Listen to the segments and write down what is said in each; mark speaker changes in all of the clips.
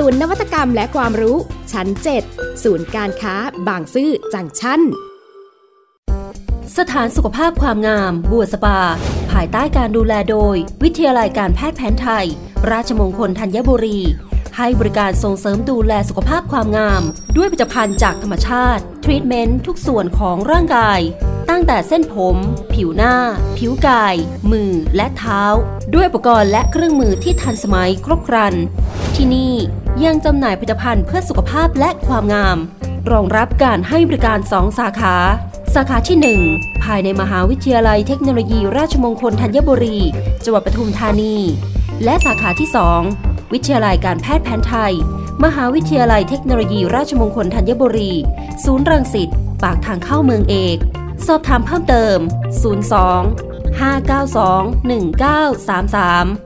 Speaker 1: ศูนย์นวัตกรรมและความรู้ ชั้น 7 ศูนย์การค้า บางซื่อจังชั้น
Speaker 2: สถานสุขภาพความงาม บัวสปา ภายใต้การดูแลโดย วิทยาลัยการแพทย์แผนไทย ราชมงคลธัญบุรี ให้บริการส่งเสริมดูแลสุขภาพความงาม ด้วยผลิตภัณฑ์จากธรรมชาติ ทรีตเมนต์ทุกส่วนของร่างกาย ตั้งแต่เส้นผม ผิวหน้า ผิวกาย มือและเท้า ด้วยอุปกรณ์และเครื่องมือที่ทันสมัยครบครันที่นี่ ยังจำหน่ายผลิตภัณฑ์เพื่อสุขภาพและความงาม รองรับการให้บริการสองสาขา สาขาที่ 1 ภายในมหาวิทยาลัยเทคโนโลยี ราชมงคลธัญบุรี จังหวัดปทุมธานี และสาขาที่ 2 วิทยาลัยการแพทย์แผนไทย มหาวิทยาลัยเทคโนโลยี ราชมงคลธัญบุรี ศูนย์รังสิต ปากทางเข้าเมืองเอก สอบถามเพิ่มเติม 02 592 1933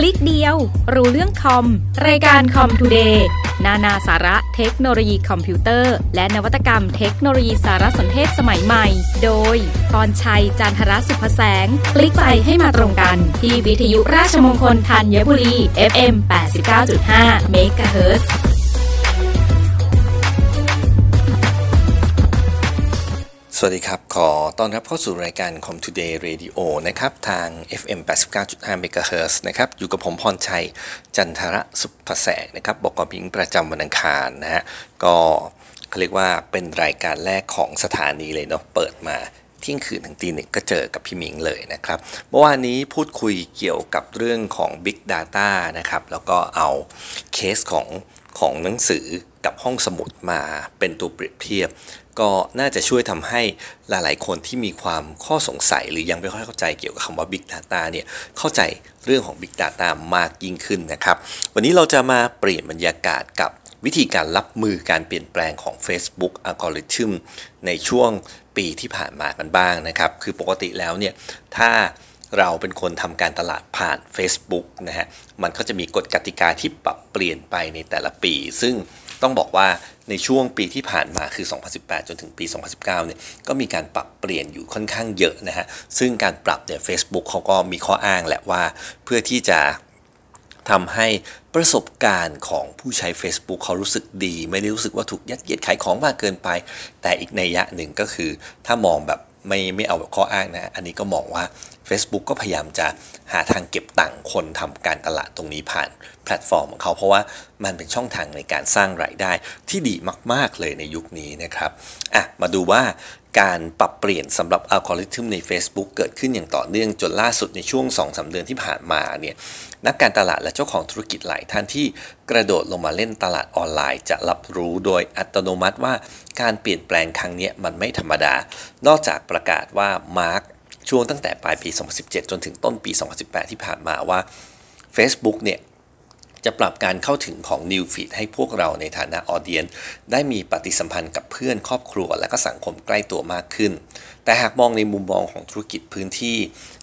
Speaker 1: คลิกเดียว รู้เรื่องคอม รายการคอมทูเดย์นานาสาระเทคโนโลยีคอมพิวเตอร์ และนวัตกรรมเทคโนโลยีสารสนเทศสมัยใหม่ โดยพรชัยจันทรสุภแสง คลิกไปให้มาตรงกัน ที่วิทยุราชมงคลธัญบุรี FM 89.5 MHz
Speaker 3: สวัสดีครับ ขอต้อนรับเข้าสู่รายการ Com Today Radio นะครับ ทาง FM 89.5 MHz นะครับ อยู่กับผมพรชัย จันทระสุภแสงนะครับ บอกกพิงประจำวันอังคารนะฮะ ก็เขาเรียกว่าเป็นรายการแรกของสถานีเลยเนาะ เปิดมาเที่ยงคืนถึงตีหนึ่งก็เจอกับพี่มิงเลยนะครับ เมื่อวานนี้พูดคุยเกี่ยวกับเรื่องของ Big Data นะครับ แล้วก็เอาเคสของของหนังสือกับห้องสมุดมาเป็นตัวเปรียบเทียบ ก็น่าจะช่วยทำให้หลายๆ คนที่มีความข้อสงสัย หรือยังไม่ค่อยเข้าใจเกี่ยวกับคำว่า Big Data เนี่ยเข้าใจเรื่องของ Big Data มากยิ่งขึ้นนะครับ วันนี้เราจะมาเปลี่ยนบรรยากาศกับวิธีการรับมือการเปลี่ยนแปลงของ Facebook Algorithm ในช่วงปีที่ผ่านมากันบ้างนะครับ คือปกติแล้วเนี่ยถ้าเราเป็นคนทำการตลาดผ่าน Facebook นะฮะ มันก็จะมีกฎกติกาที่ปรับเปลี่ยนไปในแต่ละปี ซึ่งต้องบอกว่า ในช่วงปีที่ผ่านมาคือ 2018 จนถึงปี 2019 เนี่ย ก็มีการปรับเปลี่ยนอยู่ค่อนข้างเยอะนะฮะ ซึ่งการปรับเนี่ย Facebook เขาก็มีข้ออ้างแหละว่า เพื่อที่จะทำให้ประสบการณ์ของผู้ใช้ Facebook เขารู้สึกดี ไม่ได้รู้สึกว่าถูกยัดเยียดขายของมากเกินไป แต่อีกในยะหนึ่งก็คือถ้ามองแบบไม่ไม่เอาแบบข้ออ้างนะ อันนี้ก็มองว่า Facebook ก็พยายามจะหาทางเก็บตังค์คนทำการตลาดตรงนี้ผ่านแพลตฟอร์มของเขา เพราะว่ามันเป็นช่องทางในการสร้างรายได้ที่ดีมาก ๆ เลยในยุคนี้นะครับอะมาดูว่าการปรับเปลี่ยนสำหรับอัลกอริทึมใน Facebook เกิดขึ้นอย่างต่อเนื่องจนล่าสุดในช่วง 2-3 เดือนที่ผ่านมาเนี่ยนักการตลาดและเจ้าของธุรกิจหลายท่านที่กระโดดลงมาเล่นตลาดออนไลน์ จะรับรู้โดยอัตโนมัติว่าการเปลี่ยนแปลงครั้งนี้มันไม่ธรรมดา นอกจากประกาศว่ามาร์ก ช่วงตั้งแต่ปลายปี 2017 จนถึงต้นปี 2018 ที่ผ่านมาว่า Facebook เนี่ยจะปรับการเข้าถึงของ New Feed ให้พวกเราในฐานะออเดียนได้มีปฏิสัมพันธ์กับเพื่อนครอบครัว และก็สังคมใกล้ตัวมากขึ้น แต่หากมองในมุมมองของธุรกิจพื้นที่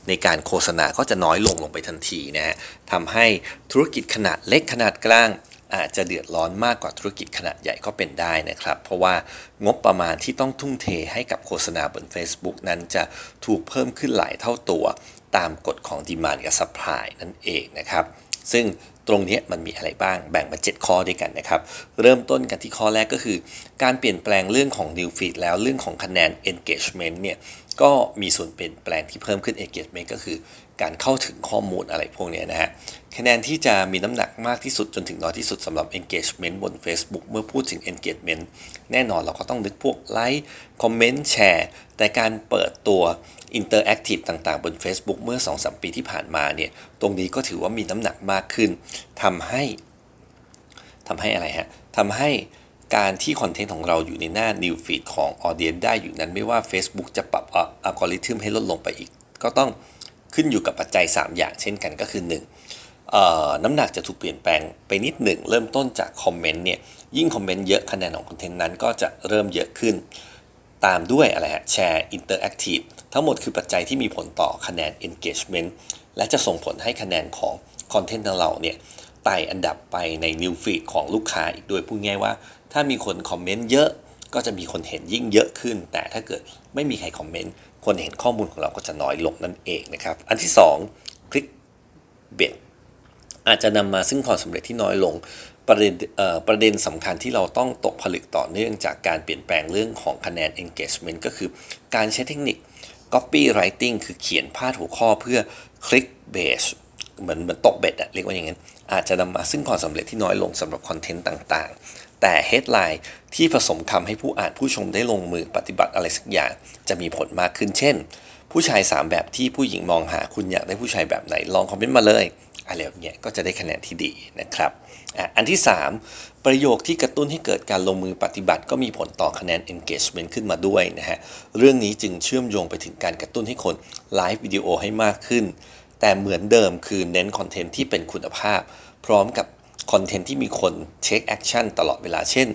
Speaker 3: ในการโฆษณาก็จะน้อยลงลงไปทันทีนะฮะทำให้ธุรกิจขนาดเล็กขนาดกลาง อาจจะเดือดร้อนมากกว่าธุรกิจขนาดใหญ่ก็เป็นได้นะครับ เพราะว่างบประมาณที่ต้องทุ่มเทให้กับโฆษณาบน Facebook นั้นจะถูกเพิ่มขึ้นหลายเท่าตัวตามกฎของ demand กับ supply นั่นเองนะครับ ซึ่งตรงนี้มันมีอะไรบ้างแบ่งมา 7 ข้อด้วยกันนะครับ เริ่มต้นกันที่ข้อแรกก็คือ การเปลี่ยนแปลงเรื่องของ New Feed แล้วเรื่องของคะแนน engagement เนี่ยก็มีส่วนเปลี่ยนแปลงที่เพิ่มขึ้น engagement ก็คือ การเข้าถึงข้อมูลอะไรพวกนี้นะฮะคะแนนที่จะมีน้ำหนักมากที่สุดจนถึงน้อยที่สุดสำหรับ engagement บน Facebook เมื่อพูดถึง engagement แน่นอนเราก็ต้องนึกพวกไลค์คอมเมนต์แชร์แต่การเปิดตัว Interactive ต่างๆ บน Facebook เมื่อ 2-3 ปีที่ผ่านมาเนี่ย ตรงนี้ก็ถือว่ามีน้ำหนักมากขึ้นทำให้ทำให้อะไรฮะทำให้การที่คอนเทนต์ของเราอยู่ในหน้า New Feed ของ Audience ได้อยู่นั้นไม่ว่า Facebook จะปรับอัลกอริทึมให้ลดลงไปอีก ก็ต้อง ขึ้นอยู่กับปัจจัย 3 อย่างเช่นกันก็คือ 1. น้ำหนักจะถูกเปลี่ยนแปลงไปนิดหนึ่ง เริ่มต้นจากคอมเมนต์เนี่ยยิ่งคอมเมนต์เยอะคะแนนของคอนเทนต์นั้นก็จะเริ่มเยอะขึ้น ตามด้วยอะไรฮะแชร์ interactive ทั้งหมดคือปัจจัยที่มีผลต่อคะแนน engagement และจะส่งผลให้คะแนนของคอนเทนต์ของเราเนี่ยไต่อันดับไปใน New Feed ของลูกค้าอีกด้วยพูดง่ายว่า ถ้ามีคนคอมเมนต์เยอะก็จะมีคนเห็นยิ่งเยอะขึ้น แต่ถ้าเกิดไม่มีใครคอมเมนต์ คนเห็นข้อมูลของเราก็จะน้อยลงนั่นเองนะครับ อันที่ 2 คลิกเบ็ดอาจจะนำมาซึ่งความสำเร็จที่น้อยลงประเด็นประเด็นสำคัญที่เราต้องตกผลึกต่อเนื่องจากการเปลี่ยนแปลงเรื่องของคะแนน engagement ก็คือการใช้เทคนิค copywriting คือเขียนพาดหัวข้อเพื่อ click base เหมือนเหมือนตกเบ็ดอะเรียกว่าอย่างนั้นอาจจะนำมาซึ่งความสำเร็จที่น้อยลงสำหรับคอนเทนต์ต่างๆ แต่ headline ที่ผสมคำให้ผู้อ่านผู้ชมได้ลงมือปฏิบัติอะไรสักอย่างจะมีผลมากขึ้นเช่น ผู้ชาย 3 แบบที่ผู้หญิงมองหาคุณอยากได้ผู้ชายแบบไหนลองคอมเมนต์มาเลยอะไรแบบนี้ก็จะได้คะแนนที่ดีนะครับอันที่ 3 ประโยคที่กระตุ้นให้เกิดการลงมือปฏิบัติ ก็มีผลต่อคะแนน engagement ขึ้นมาด้วยนะฮะเรื่องนี้จึงเชื่อมโยงไปถึงการกระตุ้นให้คนไลฟ์วิดีโอให้มากขึ้น แต่เหมือนเดิมคือเน้นคอนเทนต์ที่เป็นคุณภาพ พร้อมกับ คอนเทนต์ที่มีคน take action ตลอดเวลาเช่น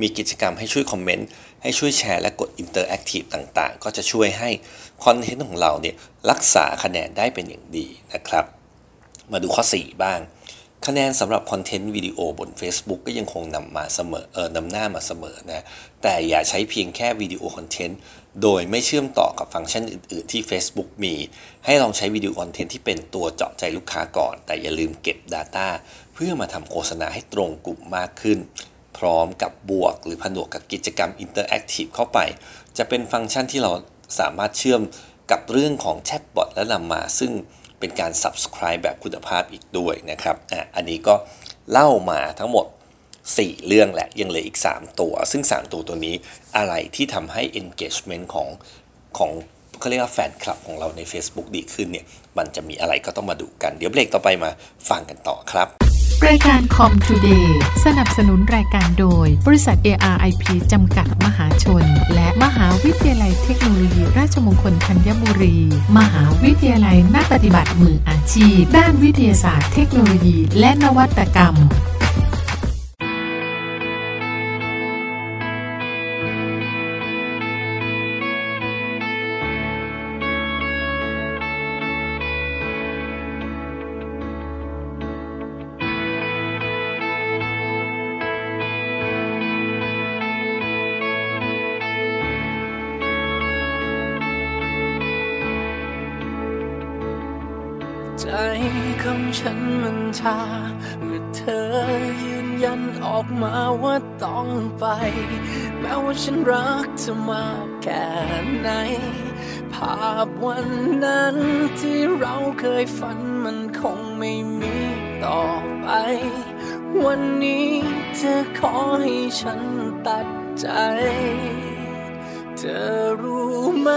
Speaker 3: มีกิจกรรมให้ช่วยคอมเมนต์ ให้ช่วยแชร์และกด interactive ต่างๆ ก็จะช่วยให้คอนเทนต์ของเราเนี่ยรักษาคะแนนได้เป็นอย่างดีนะครับ มาดูข้อ 4 บ้าง คะแนนสำหรับคอนเทนต์วิดีโอบน Facebook ก็ยังคงนำมาเสมอเออนำหน้ามาเสมอนะ แต่อย่าใช้เพียงแค่วิดีโอคอนเทนต์โดยไม่เชื่อมต่อกับฟังก์ชันอื่น ๆ ที่ Facebook มี ให้ลองใช้วิดีโอคอนเทนต์ที่เป็นตัวเจาะใจลูกค้าก่อน แต่อย่าลืมเก็บ Data เพื่อมาทำโฆษณาให้ตรงกลุ่มมากขึ้น พร้อมกับบวกหรือผนวกกับกิจกรรม Interactive เข้าไป จะเป็นฟังก์ชันที่เราสามารถเชื่อมกับเรื่องของแชทบอทและนำมา ซึ่งเป็นการ subscribe แบบคุณภาพอีกด้วยนะครับอะอันนี้ก็เล่ามาทั้งหมด 4 เรื่องแหละ ยังเหลืออีก 3 ตัว ซึ่ง 3 ตัวตัวนี้อะไรที่ทำให้ engagement ของของ เขาเรียกว่าแฟนคลับของเราใน Facebook ดีขึ้นเนี่ย มันจะมีอะไรก็ต้องมาดูกัน เดี๋ยวเบรกต่อไปมาฟังกันต่อครับ
Speaker 4: รายการคอมทูเดย์สนับสนุนรายการโดย บริษัท ARIP จำกัดมหาชน และมหาวิทยาลัยเทคโนโลยี ราชมงคลธัญบุรี มหาวิทยาลัยนักปฏิบัติมืออาชีพ ด้านวิทยาศาสตร์เทคโนโลยี และนวัตกรรมา
Speaker 5: เมื่อเธอยืนยันออกมาว่าต้องไป แม้ว่าฉันรักเธอมากแค่ไหน ภาพวันนั้นที่เราเคยฝันมันคงไม่มีต่อไป วันนี้เธอขอให้ฉันตัดใจ เธอรู้ไหม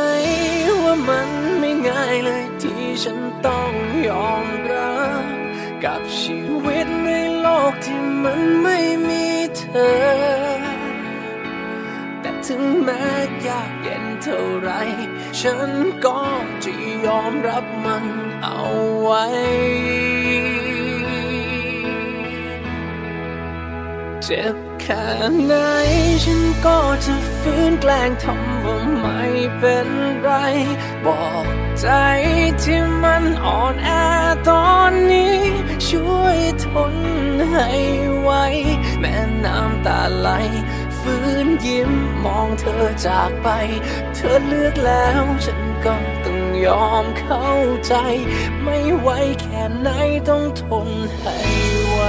Speaker 5: ว่ามันไม่ง่ายเลยที่ฉันต้องยอมรับ กับชีวิตในโลกที่มันไม่มีเธอ แต่ถึงแม้ยากเย็นเท่าไร ฉันก็จะยอมรับมันเอาไว้ เจ็บแค่ไหนฉันก็จะฟื้นแกล้งทำว่าไม่เป็นไร บอก ใจที่มันอ่อนแอตอนนี้ ช่วยทนให้ไวแม้น้ำตาไหลฟื้นยิ้มมองเธอจากไป เธอเลือกแล้วฉันก็ต้องยอมเข้าใจ ไม่ไหวแค่ไหนต้องทนให้ไว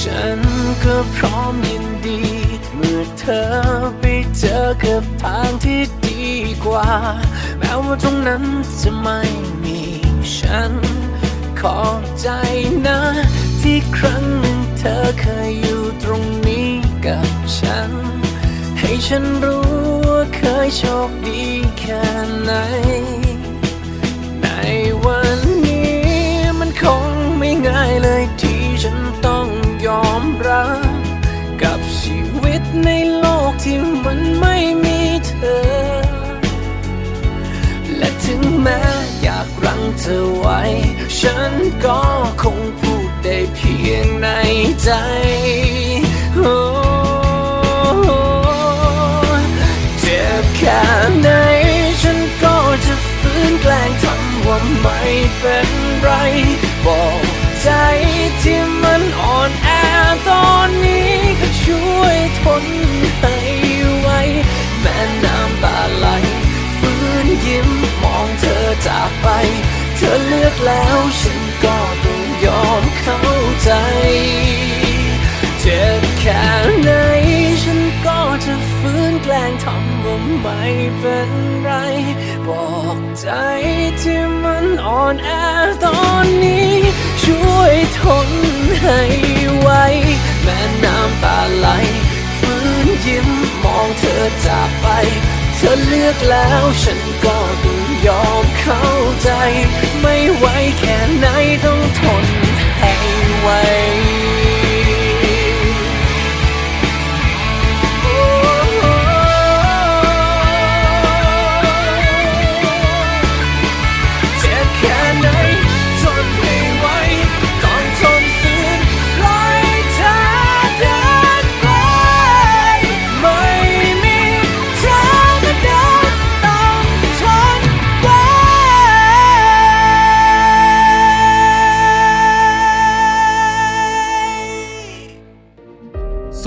Speaker 5: ฉันก็พร้อมยินดี เมื่อเธอไปเจอกับทางที่ดีกว่า แม้ว่าตรงนั้นจะไม่มีฉัน ขอบใจนะ ที่ครั้งหนึ่งเธอเคยอยู่ตรงนี้กับฉัน ให้ฉันรู้ว่าเคยโชคดีแค่ไหน ในวันนี้มันคงไม่ง่ายเลยที่ฉันต้องยอมรับกับ ชีวิตในโลกที่มันไม่มีเธอ และถึงแม้อยากรังเธอไว้ ฉันก็คงพูดได้เพียงในใจเจ็บแค่ไหนฉันก็จะฟื้นแกล้งทำว่าไม่เป็นไร บอกใจที่มันอ่อนแอตอนนี้ ช่วยทนให้ไวแม้น้ำตาไหลฟื้นยิ้มมองเธอจากไป เธอเลือกแล้วฉันก็ต้องยอมเข้าใจเจ็บแค่ไหนฉันก็จะฟื้นแกล้งทำว่าไม่เป็นไร บอกใจที่มันอ่อนแอตอนนี้ ช่วยทนให้ไว้ ม้น้ำตาไหลฟื้นยิ้มมองเธอจากไป เธอเลือกแล้วฉันก็ต้องยอมเข้าใจ ไม่ไหวแค่ไหนต้องทนให้ไว้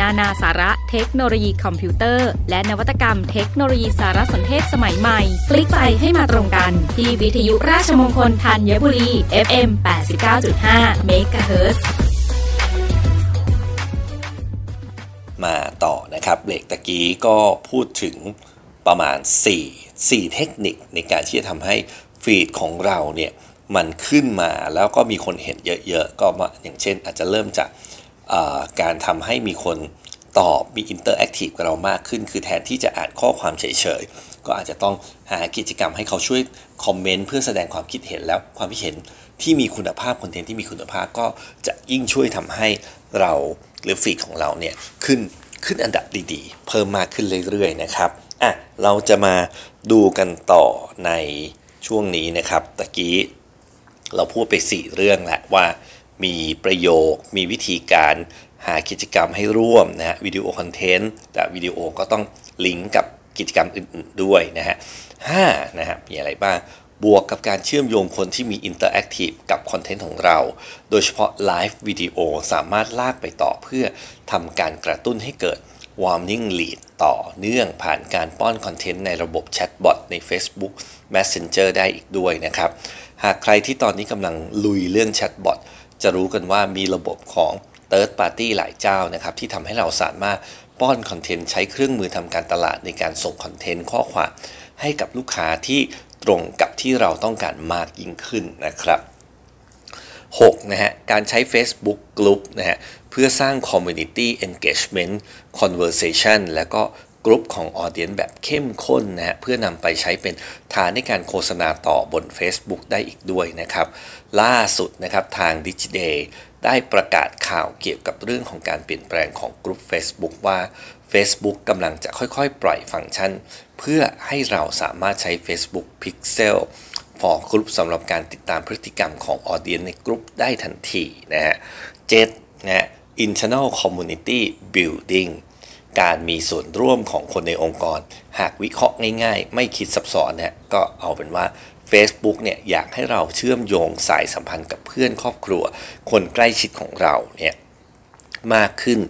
Speaker 1: นานาสาระเทคโนโลยีคอมพิวเตอร์ และนวัตกรรมเทคโนโลยีสารสนเทศสมัยใหม่ คลิกไปให้มาตรงกัน ที่วิทยุราชมงคลธัญบุรี FM 89.5 MHz
Speaker 3: มาต่อนะครับเบรกตะกี้ก็พูดถึงประมาณ 4 4 เทคนิคในการที่จะทำให้ฟีดของเราเนี่ยมันขึ้นมาแล้วก็มีคนเห็นเยอะๆ ก็อย่างเช่นอาจจะเริ่มจาก การทำให้มีคนตอบมี interactive กับเรามากขึ้น คือแทนที่จะอ่านข้อความเฉยๆ ก็อาจจะต้องหากิจกรรมให้เขาช่วยคอมเมนต์เพื่อแสดงความคิดเห็นแล้วความคิดเห็นที่มีคุณภาพคอนเทนต์ที่มีคุณภาพก็จะยิ่งช่วยทำให้เราหรือฟีดของเราเนี่ยขึ้นขึ้นอันดับดีๆ เพิ่มมากขึ้นเรื่อยๆนะครับอะเราจะมาดูกันต่อในช่วงนี้นะครับตะกี้เราพูดไป 4 เรื่องแล้วว่า มีประโยค มีวิธีการหากิจกรรมให้ร่วมนะฮะวิดีโอคอนเทนต์แต่วิดีโอก็ต้องลิงก์กับกิจกรรมอื่นๆด้วยนะฮะห้านะฮะมีอะไรบ้าง บวกกับการเชื่อมโยงคนที่มี interactive กับคอนเทนต์ของเรา โดยเฉพาะไลฟ์วิดีโอสามารถลากไปต่อเพื่อทำการกระตุ้นให้เกิด warming lead ต่อเนื่องผ่านการป้อนคอนเทนต์ในระบบแชทบอทใน Facebook Messenger ได้อีกด้วยนะครับ หากใครที่ตอนนี้กำลังลุยเรื่องแชทบอท จะรู้กันว่ามีระบบของ Third Party หลายเจ้านะครับที่ทำให้เราสามารถป้อนคอนเทนต์ใช้เครื่องมือทำการตลาดในการส่งคอนเทนต์ข้อความให้กับลูกค้าที่ตรงกับที่เราต้องการมากยิ่งขึ้นนะครับ 6. นะฮะการใช้ Facebook Group นะฮะเพื่อสร้าง Community Engagement Conversation แล้วก็ กลุ่มของออเดียนแบบเข้มข้นนะฮะเพื่อนำไปใช้เป็นฐานในการโฆษณาต่อบน Facebook ได้อีกด้วยนะครับ ล่าสุดนะครับทาง d i g i d a y ได้ประกาศข่าวเกี่ยวกับเรื่องของการเปลี่ยนแปลงของกลุ่ม Facebook ว่า Facebook กำลังจะค่อยๆ ปล่อยฟังก์ชัน เพื่อให้เราสามารถใช้ Facebook Pixel for Group สำหรับการติดตามพฤติกรรมของออเดียนในกลุ่มได้ทันทีนะฮะเจ็ดนะฮะ internal community building การมีส่วนร่วมของคนในองค์กร หากวิเคราะห์ง่ายๆ ไม่คิดซับซ้อนเนี่ยก็เอาเป็นว่า Facebook เนี่ยอยากให้เราเชื่อมโยงสายสัมพันธ์กับเพื่อนครอบครัว คนใกล้ชิดของเราเนี่ยมากขึ้น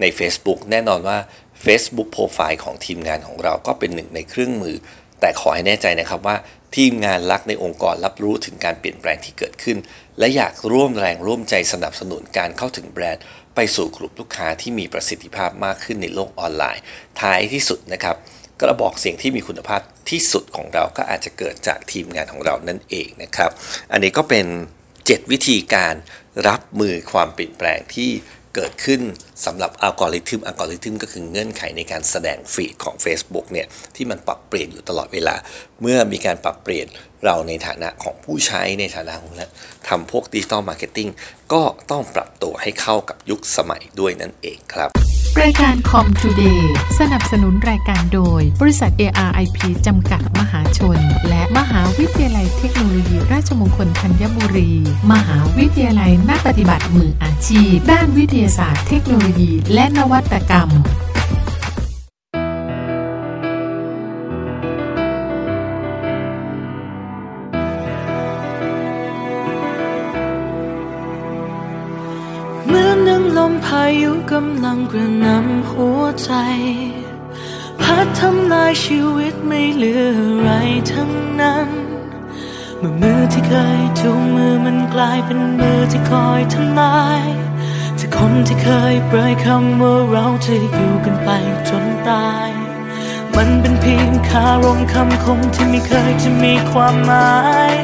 Speaker 3: ใน Facebook แน่นอนว่า Facebook โปรไฟล์ของทีมงานของเราก็เป็นหนึ่งในเครื่องมือ แต่ขอให้แน่ใจนะครับว่าทีมงานรักในองค์กรรับรู้ถึงการเปลี่ยนแปลงที่เกิดขึ้น และอยากร่วมแรงร่วมใจสนับสนุนการเข้าถึงแบรนด์ ไปสู่กลุ่มลูกค้าที่มีประสิทธิภาพมากขึ้นในโลกออนไลน์ ท้ายที่สุดนะครับกระบอกเสียงที่มีคุณภาพที่สุดของเราก็อาจจะเกิดจากทีมงานของเรานั่นเองนะครับ อันนี้ก็เป็น 7 วิธีการรับมือความเปลี่ยนแปลงที่เกิดขึ้นสำหรับอัลกอริทึมอัลกอริทึมก็คือเงื่อนไขในการแสดงฟีดของ Facebook เนี่ยที่มันปรับเปลี่ยนอยู่ตลอดเวลา เมื่อมีการปรับเปลี่ยนเราในฐานะของผู้ใช้ในฐานะของทำพวก digital marketing ก็ต้องปรับตัวให้เข้ากับยุคสมัยด้วยนั่นเองครับ
Speaker 4: รายการคอมทูเดย์สนับสนุนรายการโดย บริษัท ARIP จำกัดมหาชน และมหาวิทยาลัยเทคโนโลยีราชมงคลธัญบุรี มหาวิทยาลัยนักปฏิบัติมืออาชีพ ด้านวิทยาศาสตร์เทคโนโลยี และนวัตกรรม
Speaker 6: ยุกำลังกระนำหัวใจ พัดทำลายชีวิตไม่เหลืออะไรทั้งนั้น เมื่อมือที่เคยจูงมือมันกลายเป็นมือที่คอยทำลายจากคนที่เคยเปรยคำว่าเราจะอยู่กันไปจนตาย มันเป็นเพียงคารมคำคมที่ไม่เคยจะมีความหมาย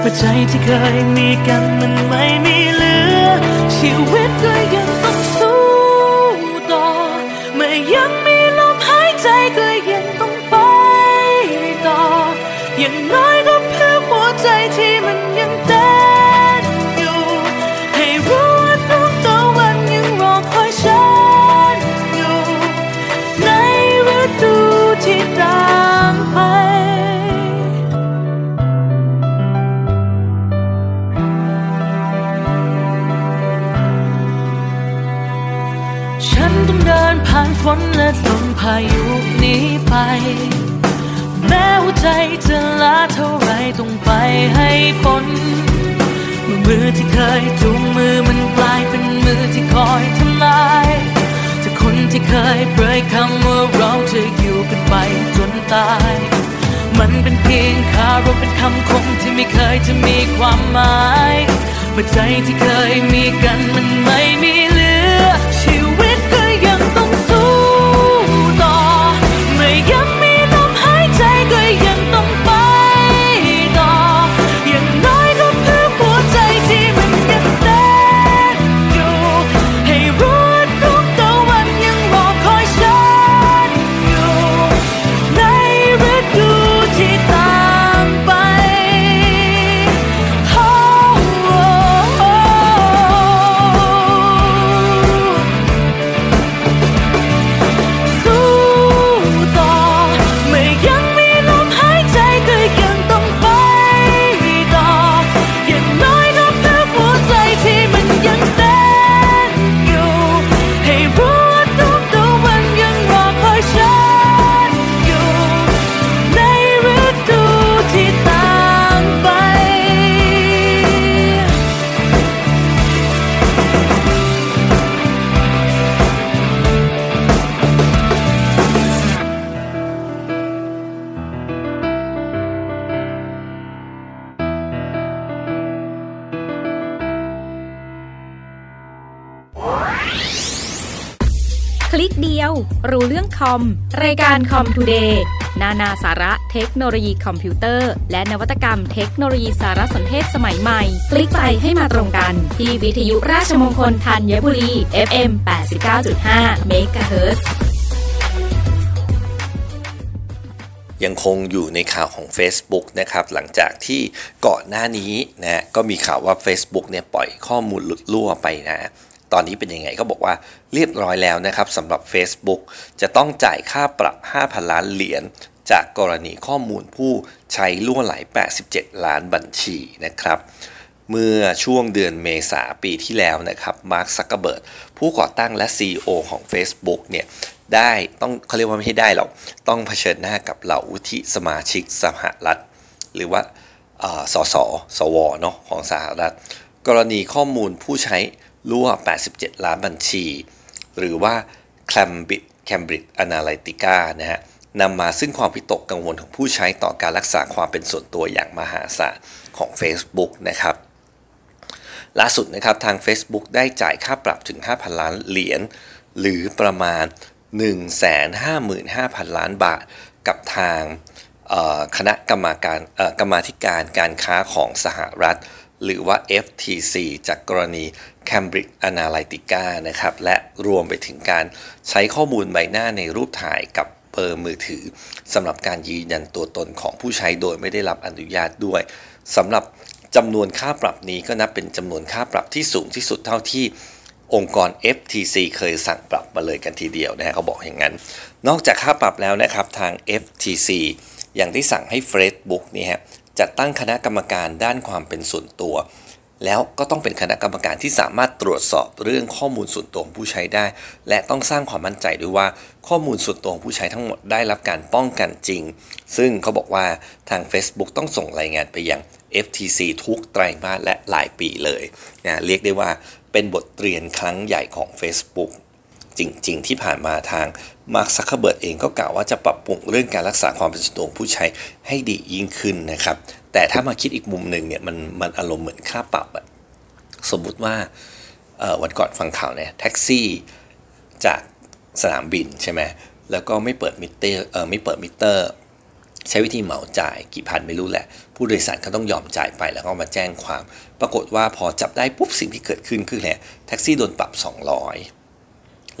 Speaker 6: เมื่อใจที่เคยมีกันมันไม่มีเหลือ ชีวิตก็ พายุนี้ไป แม้หัวใจจะล้าเท่าไรต้องไปให้พ้นมือมือที่เคยจูงมือมันกลายเป็นมือที่คอยทำลายจากคนที่เคยเปรยคำว่าเราจะอยู่กันไปจนตาย มันเป็นเพียงคารมเป็นคำคมที่ไม่เคยจะมีความหมายเมื่อใจที่เคยมีกันมันไม่มี อม รายการคอ
Speaker 7: มทูเดย์นานาสาระเทคโนโลยีคอมพิวเตอร์ และนวัตกรรมเทคโนโลยีสารสนเทศสมัยใหม่ คลิกไปให้มาตรงกัน ที่วิทยุราชมงคลธัญบุรี FM 89.5เมกะเฮิรตซ์
Speaker 3: ยังคงอยู่ในข่าวของ Facebook นะครับหลังจากที่ก่อนหน้านี้นะก็มีข่าวว่า Facebook เนี่ยปล่อยข้อมูลหลุดรั่วไปนะ ตอนนี้เป็นยังไงก็บอกว่าเรียบร้อยแล้วนะครับสำหรับ Facebook จะต้องจ่ายค่าปรับ 5,000 ล้านเหรียญจากกรณีข้อมูลผู้ใช้ล่วไหล 87 ล้านบัญชีนะครับ เมื่อช่วงเดือนเมษาปีที่แล้วนะครับ มาร์ค ซักเกอร์เบิร์ดผู้ก่อตั้งและ CEO ของ Facebook เนี่ย ได้ต้องเขาเรียกว่าไม่ได้หรอก ต้องเผชิญหน้ากับเหล่าวุฒิสมาชิกสหรัฐ หรือว่าสส สว เนาะของสหรัฐ กรณีข้อมูลผู้ใช้ รั่ว 87 ล้านบัญชี หรือว่า Cambridge Cambridge Analytica นะฮะนำมาซึ่งความพิตกกังวลของผู้ใช้ต่อการรักษาความเป็นส่วนตัวอย่างมหาศาลของ Facebook นะครับ ล่าสุดนะครับทาง Facebook ได้จ่ายค่าปรับถึง 5,000 ล้านเหรียญหรือประมาณ 155,000 ล้านบาท กับทางคณะกรรมการกรรมาธิการการค้าของสหรัฐ หรือว่า FTC จากกรณี Cambridge Analytica นะครับ และรวมไปถึงการใช้ข้อมูลใบหน้าในรูปถ่ายกับเบอร์มือถือสำหรับการยืนยันตัวตนของผู้ใช้โดยไม่ได้รับอนุญาตด้วยสำหรับจำนวนค่าปรับนี้ก็นับเป็นจำนวนค่าปรับที่สูงที่สุดเท่าที่องค์กร FTC เคยสั่งปรับมาเลยกันทีเดียวนะฮะเขาบอกอย่างนั้น นอกจากค่าปรับแล้วนะครับทาง FTC ยังได้สั่งให้ Facebook นี่ฮะจัดตั้งคณะกรรมการด้านความเป็นส่วนตัว แล้วก็ต้องเป็นคณะกรรมการที่สามารถตรวจสอบเรื่องข้อมูลส่วนตัวของผู้ใช้ได้ และต้องสร้างความมั่นใจด้วยว่าข้อมูลส่วนตัวของผู้ใช้ทั้งหมดได้รับการป้องกันจริง ซึ่งเขาบอกว่าทาง Facebook ต้องส่งรายงานไปยัง FTC ทุกไตรมาสและหลายปีเลยนะเรียกได้ว่าเป็นบทเรียนครั้งใหญ่ของ Facebook จริง ๆ ที่ผ่านมาทางมาร์คซักเคอร์เบิร์กเองก็กล่าวว่าจะปรับปรุงเรื่องการรักษาความเป็นส่วนตัวของผู้ใช้ให้ดียิ่งขึ้นนะครับ แต่ถ้ามาคิดอีกมุมหนึ่งเนี่ยมันมันอารมณ์เหมือนค่าปรับอะสมมุติว่าวันก่อนฟังข่าวเนี่ยแท็กซี่จากสนามบินใช่ไหมแล้วก็ไม่เปิดมิเตอร์ไม่เปิดมิเตอร์ ใช้วิธีเหมาจ่ายกี่พันไม่รู้แหละ ผู้โดยสารเขาต้องยอมจ่ายไปแล้วก็มาแจ้งความ ปรากฏว่าพอจับได้ปุ๊บสิ่งที่เกิดขึ้นคือแหละแท็กซี่โดนปรับ 200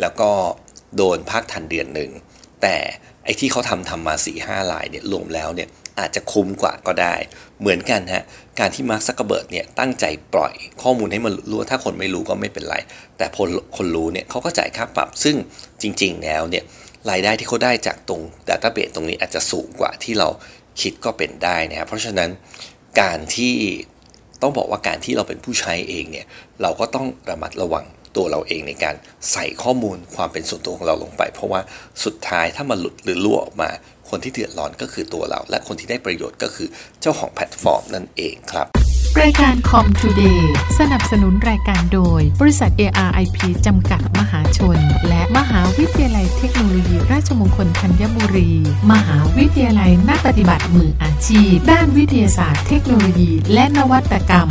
Speaker 3: แล้วก็โดนพักงานเดือนหนึ่ง แต่ไอ้ที่เขาทำทำมาสี่ห้ารายเนี่ยรวมแล้วเนี่ยอาจจะคุ้มกว่าก็ได้ เหมือนกันฮะ การที่มาร์คซักเกอร์เบิร์กเนี่ยตั้งใจปล่อยข้อมูลให้มันรู้ ถ้าคนไม่รู้ก็ไม่เป็นไร แต่พอคนรู้เนี่ยเขาก็จ่ายค่าปรับ ซึ่งจริง ๆ แล้วเนี่ยรายได้ที่เขาได้จากตรง database ตรงนี้อาจจะสูงกว่าที่เราคิดก็เป็นได้นะครับ เพราะฉะนั้นการที่ต้องบอกว่าการที่เราเป็นผู้ใช้เองเนี่ยเราก็ต้องระมัดระวัง ตัวเราเองในการใส่ข้อมูลความเป็นส่วนตัวของเราลงไป เพราะว่าสุดท้ายถ้ามันหลุดหรือรั่วออกมา คนที่เดือดร้อนก็คือตัวเรา และคนที่ได้ประโยชน์ก็คือเจ้าของแพลตฟอร์มนั่นเองครับ
Speaker 4: รายการคอมทูเดย์สนับสนุนรายการโดย บริษัท ARIP จำกัดมหาชน และมหาวิทยาลัยเทคโนโลยีราชมงคลธัญบุรี มหาวิทยาลัยนักปฏิบัติมืออาชีพ ด้านวิทยาศาสตร์เทคโนโลยี และนวัตกรรม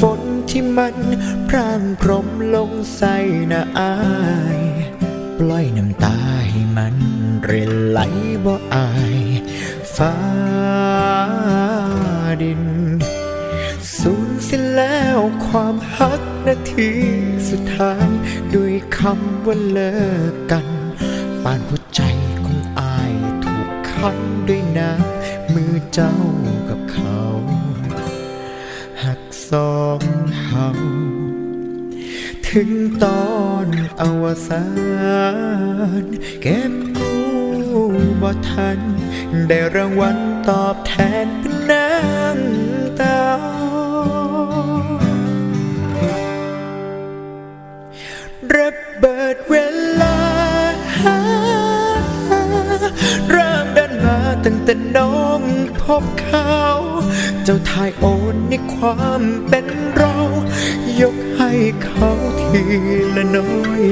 Speaker 8: ฝนที่มันพร่างพรมลงใส่หน้าอาย ปล่อยน้ำตาให้มันเรินไหลบ่อาย ฟ้าดิน สูญสิ้นแล้วความฮักนาทีสุดท้าย ด้วยคำว่าเลิกกันปานหัวใจของอายถูกคันด้วยน้ำมือเจ้ากับเขา สองเฮาถึงตอนอวสานเก็บกูบ่ทัน ได้รางวัลตอบแทนเป็นน้ำตาระเบิดเวลาเริ่มเดินมาตั้งแต่น้องพบเขา จ้าทายโอนในความเป็นเรา ยกให้เขาทีละน้อย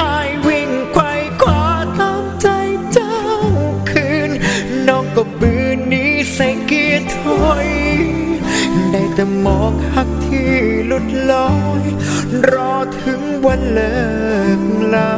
Speaker 8: อายวิ่งไขว่คว้าตามใจเจ้าคืน น้องก็บืนนี้ใส่เกียร์ถอย ได้แต่มองหักที่หลุดลอย รอถึงวันเลิกลา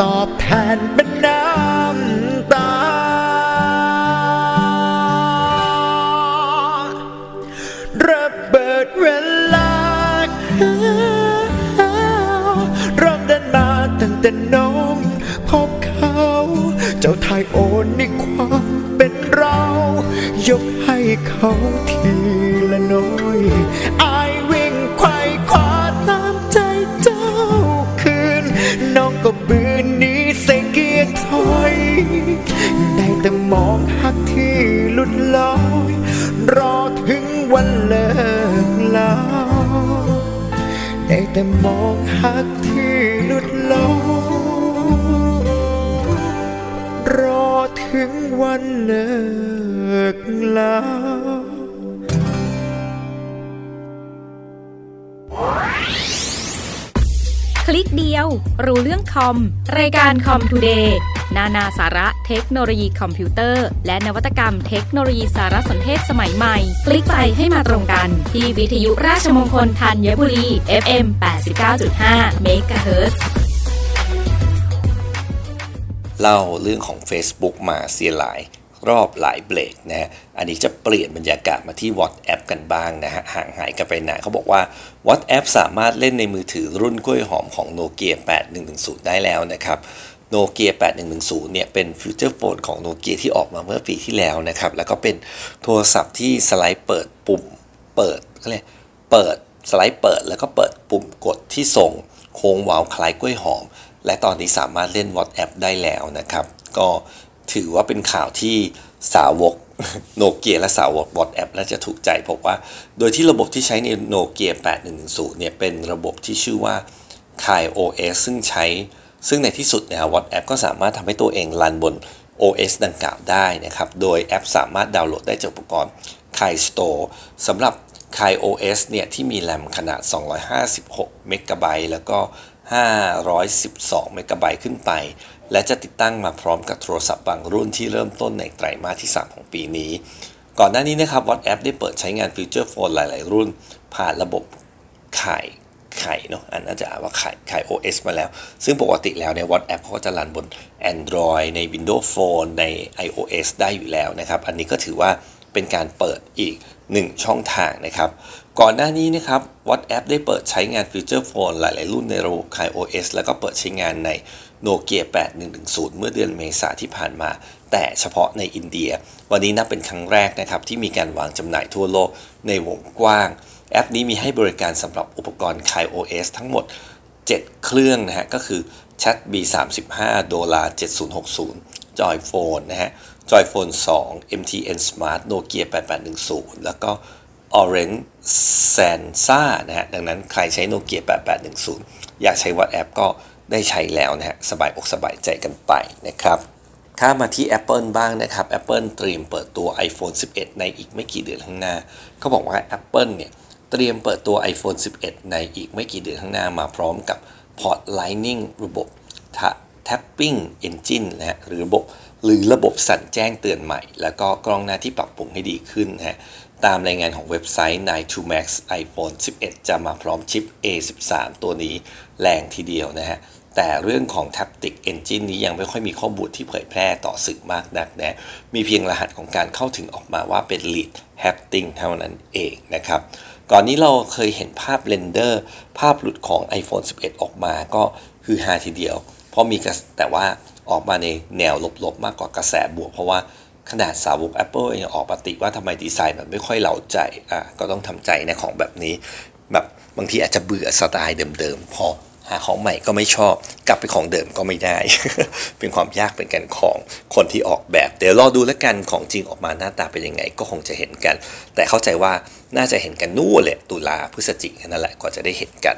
Speaker 8: ตอบแทนเป็นน้ำตา ระเบิดเวลาร่องเดินมาตั้งแต่น้องพบเขา เจ้าไทยโอนในความเป็นเรา ยกให้เขาที ได้แต่มองหักที่หลุดลอยรอถึงวันเลิกลา
Speaker 1: คลิกเดียว รู้เรื่องคอม รายการคอมทูเดย์นานาสาระ เทคโนโลยีคอมพิวเตอร์ และนวัตกรรมเทคโนโลยีสารสนเทศสมัยใหม่ คลิกไปให้มาตรงกัน ที่วิทยุราชมงคลธัญบุรี FM 89.5 MHz
Speaker 3: เล่าเรื่องของ Facebook มาเสียหลายรอบหลายเบรกนะฮะ อันนี้จะเปลี่ยนบรรยากาศมาที่ WhatsApp กันบ้างนะฮะ ห่างหายกันไปนานเขาบอกว่า WhatsApp สามารถเล่นในมือถือรุ่นกล้วยหอมของ Nokia 8110 ได้แล้วนะครับ โนเกีย8110 เนี่ย เป็นฟิวเจอร์โฟนของโนเกียที่ออกมาเมื่อปีที่แล้วนะครับ แล้วก็เป็นโทรศัพท์ที่สไลด์เปิดปุ่มเปิดก็เลยเปิดสไลด์เปิดแล้วก็เปิดปุ่มกดที่ส่งโค้งวาวคล้ายกล้วยหอม และตอนนี้สามารถเล่น WhatsApp ได้แล้วนะครับ ก็ถือว่าเป็นข่าวที่สาวกโนเกียและสาวก WhatsApp น่าจะถูกใจเพราะว่า โดยที่ระบบที่ใช้ในโนเกีย8110 เนี่ย เป็นระบบที่ชื่อว่า Kai OS ซึ่งใช้ ซึ่งในที่สุดเนี่ย WhatsApp ก็สามารถทำให้ตัวเองรันบน OS ดังกล่าวได้นะครับ โดยแอปสามารถดาวน์โหลดได้จากอุปกรณ์ Kai Store สำหรับ Kai OS เนี่ยที่มีแรมขนาด 256 เมกะไบต์แล้วก็ 512 เมกะไบต์ขึ้นไป และจะติดตั้งมาพร้อมกับโทรศัพท์บางรุ่นที่เริ่มต้นในไตรมาสที่ 3 ของปีนี้ ก่อนหน้านี้นะครับ WhatsApp ได้เปิดใช้งานฟีเจอร์โฟนหลาย ๆ รุ่น ผ่านระบบไข่ ไข่เนาะอันน่าจะอ่านว่าไข่ไข่ OS มาแล้ว ซึ่งปกติแล้วเนี่ย WhatsApp เขาก็จะรันบน Android ใน Windows Phone ใน iOS ได้อยู่แล้วนะครับ อันนี้ก็ถือว่าเป็นการเปิดอีก 1 ช่องทางนะครับ ก่อนหน้านี้นะครับ WhatsApp ได้เปิดใช้งานฟีเจอร์โฟนหลาย ๆ รุ่นในระบบ Kai OS แล้วก็เปิดใช้งานใน Nokia 8110 เมื่อเดือนเมษาที่ผ่านมา แต่เฉพาะในอินเดีย วันนี้นับเป็นครั้งแรกนะครับ ที่มีการวางจำหน่ายทั่วโลกในวงกว้าง แอปนี้มีให้บริการสำหรับอุปกรณ์ Kai OS ทั้งหมด 7 เครื่องนะฮะ ก็คือ Chat B35 Dola 7060 Joy Phone นะฮะ Joy Phone 2 MTN Smart Nokia 8810 แล้วก็ Orange Sansa นะฮะ ดังนั้นใครใช้ Nokia 8810 อยากใช้ WhatsApp ก็ได้ใช้แล้วนะฮะ สบายอกสบายใจกันไปนะครับถ้ามาที่ Apple บ้างนะครับ Apple เตรียมเปิดตัว iPhone 11 ในอีกไม่กี่เดือนข้างหน้า เขาบอกว่า Apple เนี่ย เตรียมเปิดตัว iPhone 11 ในอีกไม่กี่เดือนข้างหน้ามาพร้อมกับพอร์ต Lightning ระบบ Tapping Engine นะฮะหรือระบบหรือระบบสั่นแจ้งเตือนใหม่ แล้วก็กล้องหน้าที่ปรับปรุงให้ดีขึ้นนะฮะตามรายงานของเว็บไซต์ 9 to Max iPhone 11 จะมาพร้อมชิป A13 ตัวนี้แรงทีเดียวนะฮะแต่เรื่องของ Taptic Engine นี้ยังไม่ค่อยมีข้อมูลที่เผยแพร่ต่อสื่อมากนักนะมีเพียงรหัสของการเข้าถึงออกมาว่าเป็น Lead Haptic เท่านั้นเองนะครับ ก่อนนี้เราเคยเห็นภาพเรนเดอร์ภาพหลุดของ iPhone 11 ออกมาก็คือฮาทีเดียว เพราะมีแต่ว่าออกมาในแนวลบๆ มากกว่ากระแสบวก เพราะว่าขนาดสาวก Apple เองออกปฏิว่าทำไมดีไซน์มันไม่ค่อยเหล่าใจอะก็ต้องทำใจในของแบบนี้ แบบบางทีอาจจะเบื่อสไตล์เดิมๆ พอาของใหม่ก็ไม่ชอบ กลับไปของเดิมก็ไม่ได้ เป็นความยากเป็นกันของคนที่ออกแบบ เดี๋ยวรอดูแล้วกันของจริงออกมาหน้าตาเป็นยังไงก็คงจะเห็นกัน แต่เข้าใจว่าน่าจะเห็นกันนู่นแหละตุลาพฤศจิกายนนั่นแหละกว่าจะได้เห็นกัน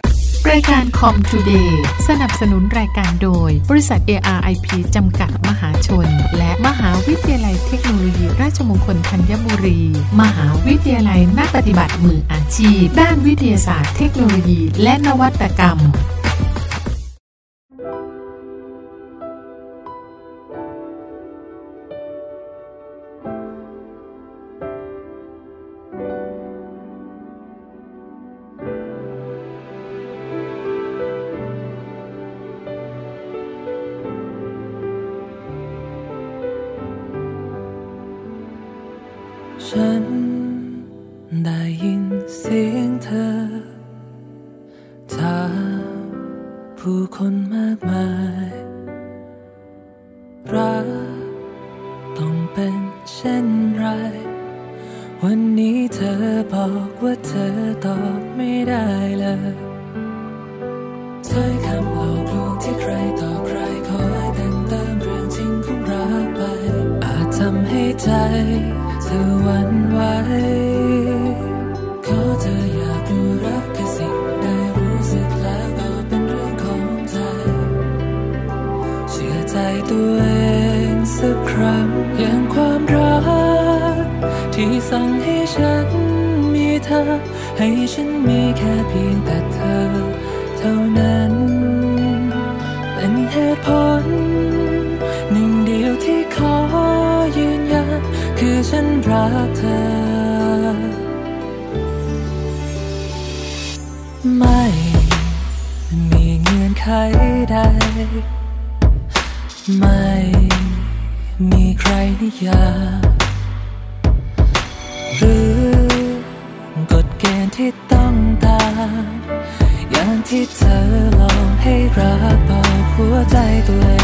Speaker 4: รายการคอมทูเดย์สนับสนุนรายการโดย บริษัท ARIP จำกัดมหาชน และมหาวิทยาลัยเทคโนโลยี ราชมงคลธัญบุรี มหาวิทยาลัยนักปฏิบัติมืออาชีพ ด้านวิทยาศาสตร์เทคโนโลยี และนวัตกรรม
Speaker 5: ฉั
Speaker 6: บอ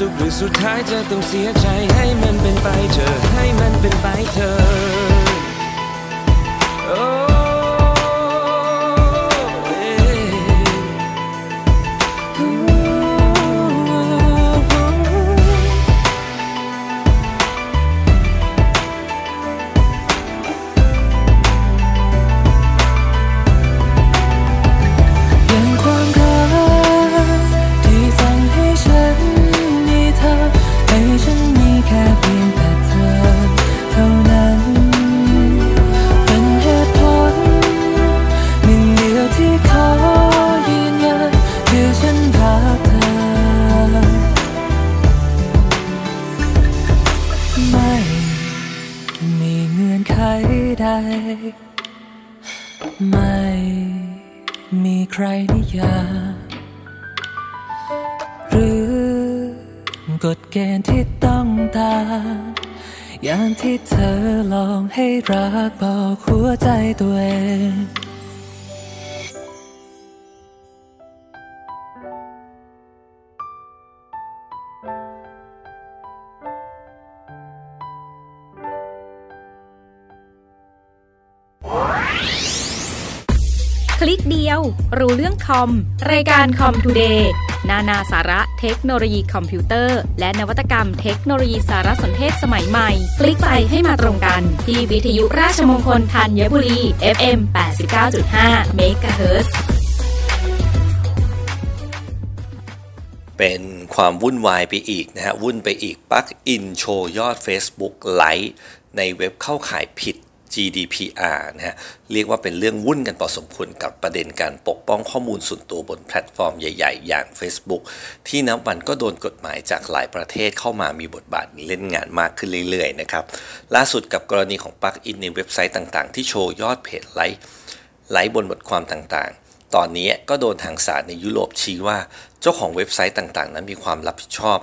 Speaker 6: สุขหรือสุดท้ายเธอ
Speaker 9: ต้องเสียใจ
Speaker 6: รักบอกหัวใจตัวเอง
Speaker 7: รู้เรื่องคอม รายการคอมทูเดย์นานาสาระเทคโนโลยีคอมพิวเตอร์ และนวัตกรรมเทคโนโลยีสารสนเทศสมัยใหม่ คลิกไปให้มาตรงกัน ที่วิทยุราชมงคลธัญบุรี FM 89.5 MHz
Speaker 3: เป็นความวุ่นวายไปอีกนะฮะ วุ่นไปอีกปักอินโชยอด Facebook ไลค์ในเว็บเข้าขายผิด GDPR นะฮะเรียกว่าเป็นเรื่องวุ่นกันพอสมควรกับประเด็นการปกป้องข้อมูลส่วนตัวบนแพลตฟอร์มใหญ่ๆ อย่าง Facebook ที่นับวันก็โดนกฎหมายจากหลายประเทศเข้ามามีบทบาทเล่นงานมากขึ้นเรื่อยๆนะครับล่าสุดกับกรณีของปลั๊กอินในเว็บไซต์ต่างๆ ที่โชว์ยอดเพจไลค์ไลค์บนบทความต่างๆ ตอนนี้ก็โดนทางศาลในยุโรปชี้ว่า เจ้าของเว็บไซต์ต่างๆ นั้นมีความรับผิดชอบ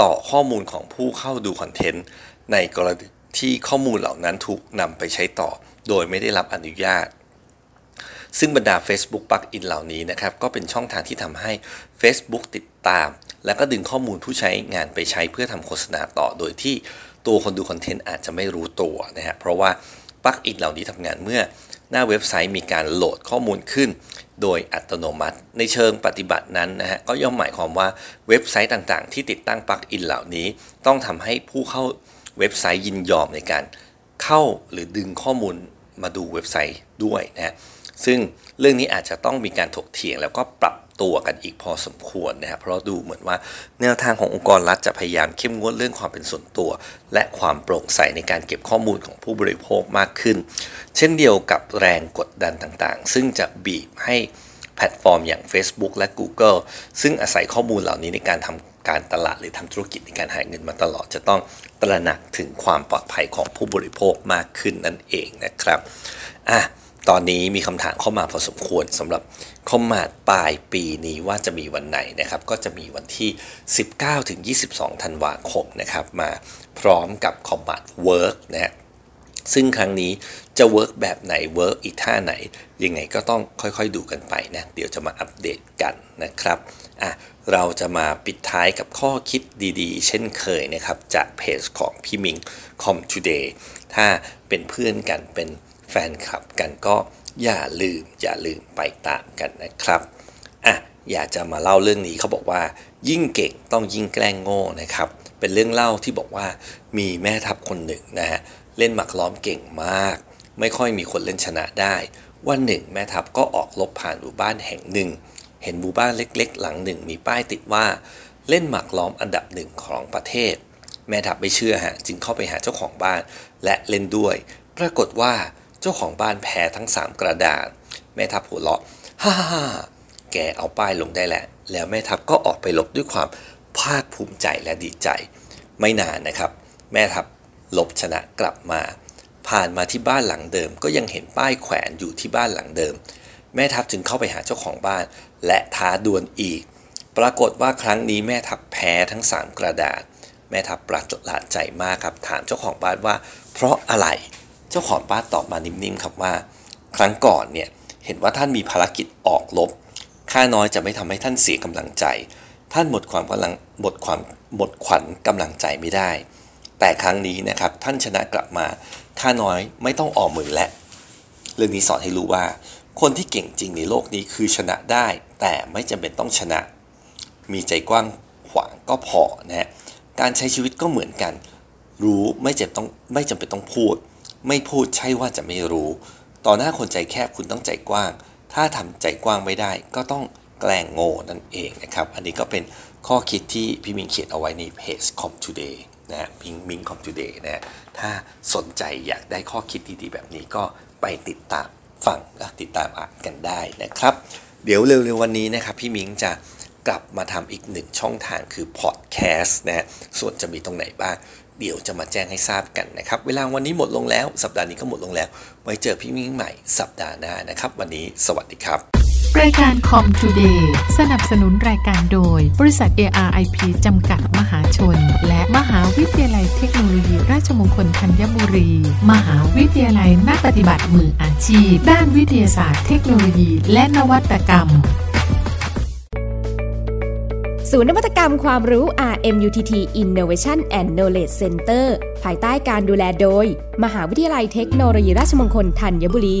Speaker 3: ต่อข้อมูลของผู้เข้าดูคอนเทนต์ในกรณี ที่ข้อมูลเหล่านั้นถูกนำไปใช้ต่อ โดยไม่ได้รับอนุญาต ซึ่งบรรดา Facebook plugin เหล่านี้นะครับ ก็เป็นช่องทางที่ทำให้ Facebook ติดตาม แล้วก็ดึงข้อมูลผู้ใช้งานไปใช้เพื่อทำโฆษณาต่อ โดยที่ตัวคนดู content อาจจะไม่รู้ตัวนะฮะเพราะว่า plugin เหล่านี้ทำงานเมื่อหน้าเว็บไซต์มีการโหลดข้อมูลขึ้น โดยอัตโนมัติ ในเชิงปฏิบัตินั้นนะฮะก็ย่อมหมายความว่าเว็บไซต์ต่างๆ ที่ติดตั้ง plugin เหล่านี้ ต้องทำให้ผู้เข้า เว็บไซต์ยินยอมในการเข้าหรือดึงข้อมูลมาดูเว็บไซต์ด้วยนะฮะซึ่งเรื่องนี้อาจจะต้องมีการถกเถียงแล้วก็ปรับตัวกันอีกพอสมควรนะครับเพราะดูเหมือนว่าแนวทางขององค์กรรัฐจะพยายามเข้มงวดเรื่องความเป็นส่วนตัว และความโปร่งใสในการเก็บข้อมูลของผู้บริโภคมากขึ้น เช่นเดียวกับแรงกดดันต่างๆ ซึ่งจะบีบให้แพลตฟอร์มอย่าง Facebook และ Google ซึ่งอาศัยข้อมูลเหล่านี้ในการทำ การตลาดหรือทำธุรกิจในการหาเงินมาตลอด จะต้องตระหนักถึงความปลอดภัยของผู้บริโภคมากขึ้นนั่นเองนะครับอะตอนนี้มีคำถามเข้ามาพอสมควรสำหรับ Commart ปลายปีนี้ว่าจะมีวันไหนนะครับ ก็จะมีวันที่ 19ถึง22 ธันวาคมนะครับ มาพร้อมกับ Commart Work นะฮะซึ่งครั้งนี้จะ work แบบไหน work อีกท่าไหน ยังไงก็ต้องค่อยๆดูกันไปนะ เดี๋ยวจะมาอัปเดตกันนะครับอะ เราจะมาปิดท้ายกับข้อคิดดีๆ เช่นเคยนะครับ จากเพจของพี่มิง Com Today ถ้าเป็นเพื่อนกันเป็นแฟนคลับกันก็อย่าลืมอย่าลืมไปตามกันนะครับอะอยากจะมาเล่าเรื่องนี้เขาบอกว่า ยิ่งเก่งต้องยิ่งแกล้งโง่นะครับ เป็นเรื่องเล่าที่บอกว่ามีแม่ทัพคนหนึ่งนะฮะเล่นหมากล้อมเก่งมาก ไม่ค่อยมีคนเล่นชนะได้ วันหนึ่งแม่ทัพก็ออกลบผ่านหมู่บ้านแห่งหนึ่ง เห็นหมู่บ้านเล็กๆ หลังหนึ่งมีป้ายติดว่า เล่นหมากล้อมอันดับหนึ่งของประเทศ แม่ทัพไม่เชื่อฮะจึงเข้าไปหาเจ้าของบ้าน และเล่นด้วย ปรากฏว่าเจ้าของบ้านแพ้ทั้ง 3 กระดาษแม่ทัพหัวเราะฮ่าฮ่าแกเอาป้ายลงได้แหละ แล้วแม่ทัพก็ออกไปลบด้วยความภาคภูมิใจและดีใจ ไม่นานนะครับ แม่ทัพลบชนะกลับมา ผ่านมาที่บ้านหลังเดิม ก็ยังเห็นป้ายแขวนอยู่ที่บ้านหลังเดิม แม่ทัพจึงเข้าไปหาเจ้าของบ้าน และท้าดวลอีก ปรากฏว่าครั้งนี้แม่ทัพแพ้ทั้ง 3 กระดาษ แม่ทัพประหลาดใจมากครับ ถามเจ้าของบ้านว่า เพราะอะไรเจ้าของบ้านตอบมานิ่มๆครับว่า ครั้งก่อนเนี่ยเห็นว่าท่านมีภารกิจออกลบข้าน้อยจะไม่ทำให้ท่านเสียกำลังใจ ท่านหมดความกำลังหมดความหมดขวัญกำลังใจไม่ได้ แต่ครั้งนี้นะครับท่านชนะกลับมาข้าน้อยไม่ต้องออกมือและ เรื่องนี้สอนให้รู้ว่า คนที่เก่งจริงในโลกนี้คือชนะได้ แต่ไม่จำเป็นต้องชนะ มีใจกว้างขวางก็พอนะฮะการใช้ชีวิตก็เหมือนกัน รู้ไม่จำต้องไม่จำเป็นต้องพูด ไม่พูดใช่ว่าจะไม่รู้ ต่อหน้าคนใจแคบคุณต้องใจกว้าง ถ้าทำใจกว้างไม่ได้ ก็ต้องแกล้งโง่นั่นเองนะครับ อันนี้ก็เป็นข้อคิดที่พี่มิงเขียนเอาไว้ในเพจ Com Today นะฮะมิงมิง Com Today นะฮะถ้าสนใจอยากได้ข้อคิดดีๆ แบบนี้ก็ไปติดตามฟังติดตามอ่านกันได้นะครับ เดี๋ยวเร็วๆวันนี้นะครับพี่มิงจะกลับมาทำอีกหนึ่งช่องทางคือพอดแคสต์นะส่วนจะมีตรงไหนบ้างเดี๋ยวจะมาแจ้งให้ทราบกันนะครับ เวลาวันนี้หมดลงแล้ว สัปดาห์นี้ก็หมดลงแล้ว ไว้เจอพี่มิ้งใหม่สัปดาห์หน้านะครับ วันนี้สวัสดีครับ
Speaker 4: รายการคอม Today สนับสนุนรายการโดย บริษัท ARIP จำกัดมหาชน และมหาวิทยาลัยเทคโนโลยี ราชมงคลธัญบุรี มหาวิทยาลัยนักปฏิบัติมืออาชีพ ด้านวิทยาศาสตร์เทคโนโลยี และนวัตกรรม
Speaker 1: ศูนย์นวัตกรรมความรู้ RMUTT Innovation and Knowledge Center ภายใต้การดูแลโดย มหาวิทยาลัยเทคโนโลยีราชมงคลธัญบุรี